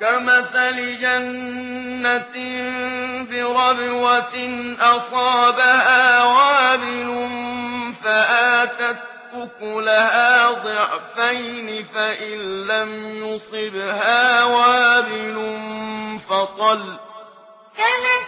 كمثل جنة بربوة أصابها وابل فآتت أكلها ضعفين فإن لم يصبها وابل فطل كمثل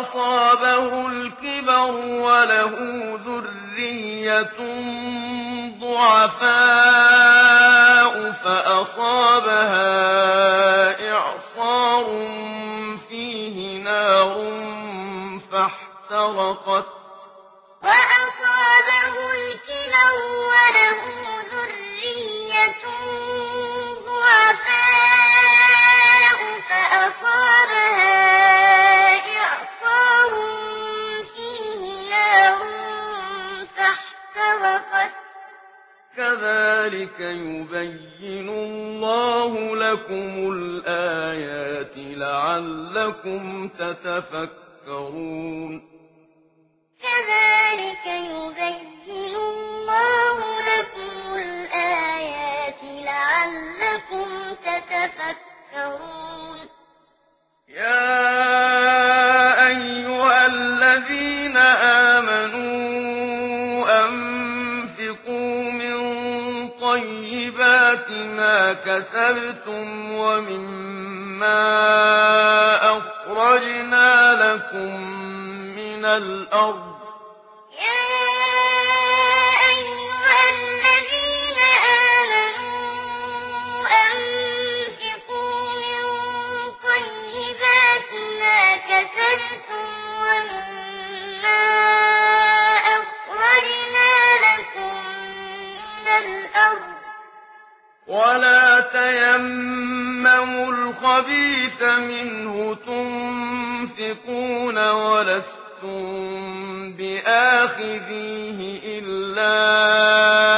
أصابه الكبر وله ذرية ضعفاء فأصابها كذلك يبين الله لكم الآيات لعلكم تتفكرون. كذلك يبين الله لكم الآيات لعلكم تتفكرون. يا أيها الذين آمنوا ما كسبتم ومما أخرجنا لكم من الأرض. يا تيمموا الخبيث منه تنفقون ولستم بآخذيه إلا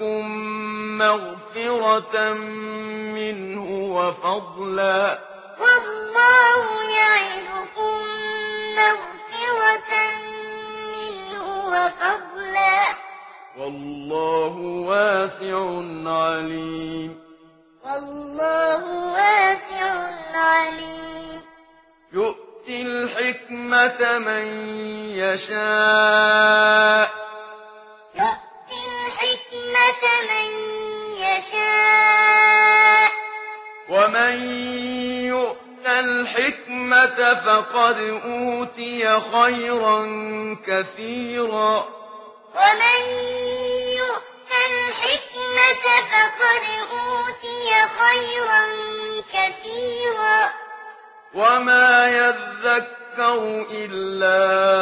لكم مغفرة منه وفضلا. والله يعدكم مغفرة منه وفضلا. والله واسع عليم. والله واسع عليم. يؤتي الحكمة من يشاء. النعمة فقد أوتي خيرا كثيرا. ومن يؤت الحكمة فقد أوتي خيرا كثيرا. وما يذكر إلا